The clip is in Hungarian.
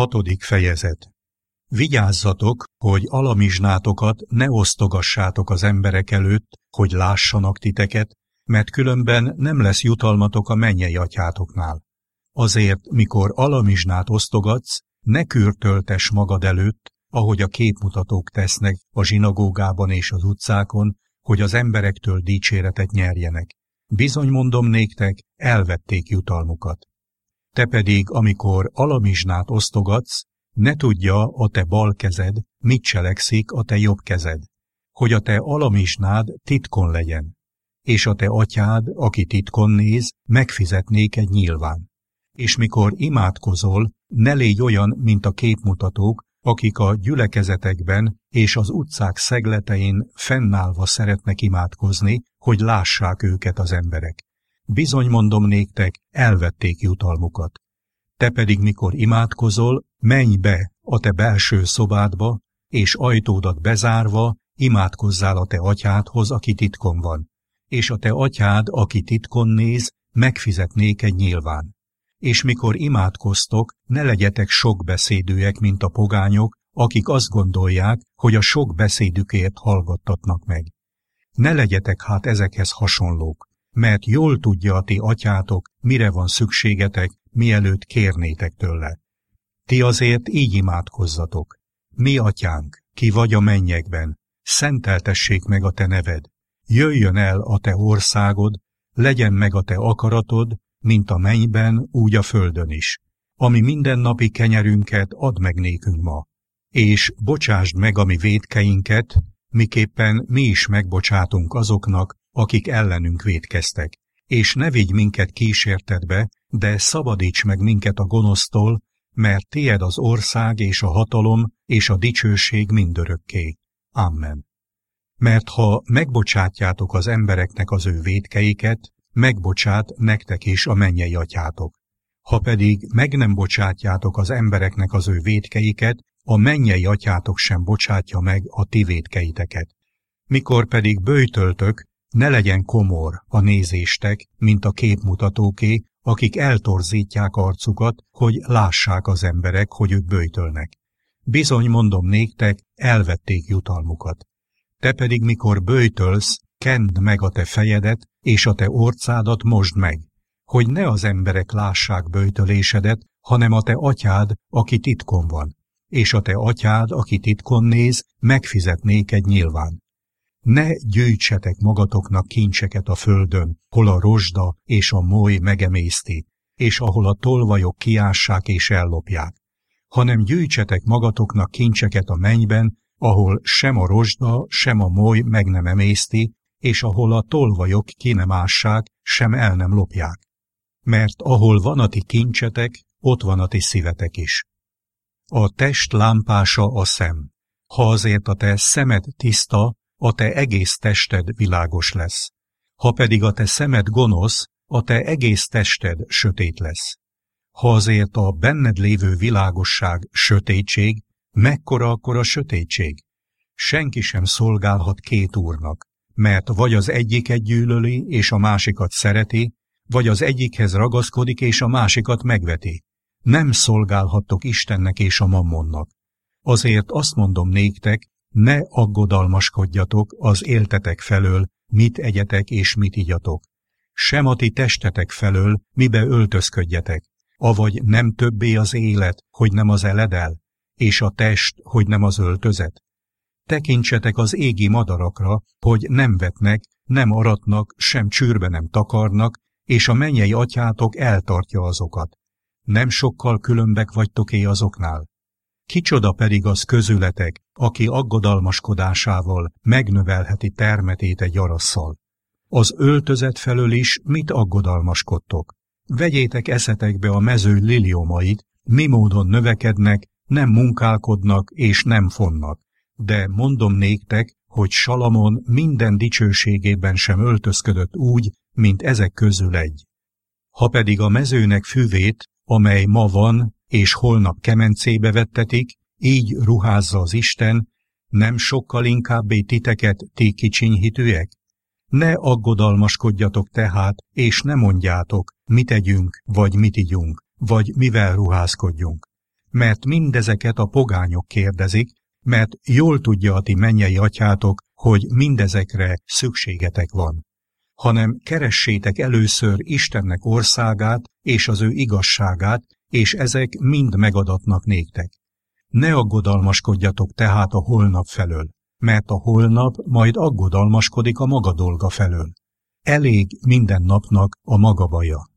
Hatodik fejezet Vigyázzatok, hogy alamizsnátokat ne osztogassátok az emberek előtt, hogy lássanak titeket, mert különben nem lesz jutalmatok a mennyei atyátoknál. Azért, mikor alamizsnát osztogatsz, ne kürtöltes magad előtt, ahogy a képmutatók tesznek a zsinagógában és az utcákon, hogy az emberektől dicséretet nyerjenek. Bizony mondom néktek, elvették jutalmukat. Te pedig, amikor alamizsnát osztogatsz, ne tudja a te bal kezed, mit cselekszik a te jobb kezed, hogy a te alamizsnád titkon legyen, és a te atyád, aki titkon néz, megfizetnék egy nyilván. És mikor imádkozol, ne légy olyan, mint a képmutatók, akik a gyülekezetekben és az utcák szegletein fennállva szeretnek imádkozni, hogy lássák őket az emberek. Bizony mondom néktek, elvették jutalmukat. Te pedig, mikor imádkozol, menj be a te belső szobádba, és ajtódat bezárva, imádkozzál a te atyádhoz, aki titkon van. És a te atyád, aki titkon néz, megfizetnék egy nyilván. És mikor imádkoztok, ne legyetek sok beszédűek, mint a pogányok, akik azt gondolják, hogy a sok beszédükért hallgattatnak meg. Ne legyetek hát ezekhez hasonlók, mert jól tudja a ti atyátok, mire van szükségetek, mielőtt kérnétek tőle. Ti azért így imádkozzatok. Mi atyánk, ki vagy a mennyekben, szenteltessék meg a te neved, jöjjön el a te országod, legyen meg a te akaratod, mint a mennyben, úgy a földön is. Ami mindennapi kenyerünket add meg nékünk ma, és bocsásd meg a mi védkeinket, miképpen mi is megbocsátunk azoknak, akik ellenünk védkeztek. És ne vigy minket kísértetbe, de szabadíts meg minket a gonosztól, mert tied az ország és a hatalom és a dicsőség mindörökké. Amen. Mert ha megbocsátjátok az embereknek az ő védkeiket, megbocsát nektek is a mennyei atyátok. Ha pedig meg nem bocsátjátok az embereknek az ő védkeiket, a mennyei atyátok sem bocsátja meg a ti védkeiteket. Mikor pedig bőjtöltök, ne legyen komor a nézéstek, mint a képmutatóké, akik eltorzítják arcukat, hogy lássák az emberek, hogy ők bőjtölnek. Bizony mondom néktek, elvették jutalmukat. Te pedig, mikor bőjtölsz, kend meg a te fejedet, és a te orcádat mosd meg, hogy ne az emberek lássák bőjtölésedet, hanem a te atyád, aki titkon van, és a te atyád, aki titkon néz, megfizetnék egy nyilván. Ne gyűjtsetek magatoknak kincseket a földön, hol a rozsda és a moly megemészti, és ahol a tolvajok kiássák és ellopják, hanem gyűjtsetek magatoknak kincseket a mennyben, ahol sem a rozsda, sem a moly meg nem emészti, és ahol a tolvajok ki nem ássák, sem el nem lopják. Mert ahol van a ti kincsetek, ott van a ti szívetek is. A test lámpása a szem. Ha azért a te szemed tiszta, a te egész tested világos lesz. Ha pedig a te szemed gonosz, a te egész tested sötét lesz. Ha azért a benned lévő világosság sötétség, mekkora akkor a sötétség? Senki sem szolgálhat két úrnak, mert vagy az egyiket gyűlöli, és a másikat szereti, vagy az egyikhez ragaszkodik, és a másikat megveti. Nem szolgálhattok Istennek és a mammonnak. Azért azt mondom néktek, ne aggodalmaskodjatok az éltetek felől, mit egyetek és mit igyatok. Sem a ti testetek felől, mibe öltözködjetek, avagy nem többé az élet, hogy nem az eledel, és a test, hogy nem az öltözet. Tekintsetek az égi madarakra, hogy nem vetnek, nem aratnak, sem csűrbe nem takarnak, és a mennyei atyátok eltartja azokat. Nem sokkal különbek vagytok-é azoknál? Kicsoda pedig az közületek, aki aggodalmaskodásával megnövelheti termetét egy arasszal. Az öltözet felől is mit aggodalmaskodtok? Vegyétek eszetekbe a mező liliomait, mi módon növekednek, nem munkálkodnak és nem fonnak. De mondom néktek, hogy Salamon minden dicsőségében sem öltözködött úgy, mint ezek közül egy. Ha pedig a mezőnek füvét, amely ma van, és holnap kemencébe vettetik, így ruházza az Isten, nem sokkal inkábbé titeket, ti kicsinyhitűek? Ne aggodalmaskodjatok tehát, és ne mondjátok, mit tegyünk, vagy mit igyunk, vagy mivel ruházkodjunk. mert mindezeket a pogányok kérdezik, mert jól tudja a ti mennyei atyátok, hogy mindezekre szükségetek van hanem keressétek először Istennek országát és az ő igazságát, és ezek mind megadatnak néktek. Ne aggodalmaskodjatok tehát a holnap felől, mert a holnap majd aggodalmaskodik a maga dolga felől. Elég minden napnak a maga baja.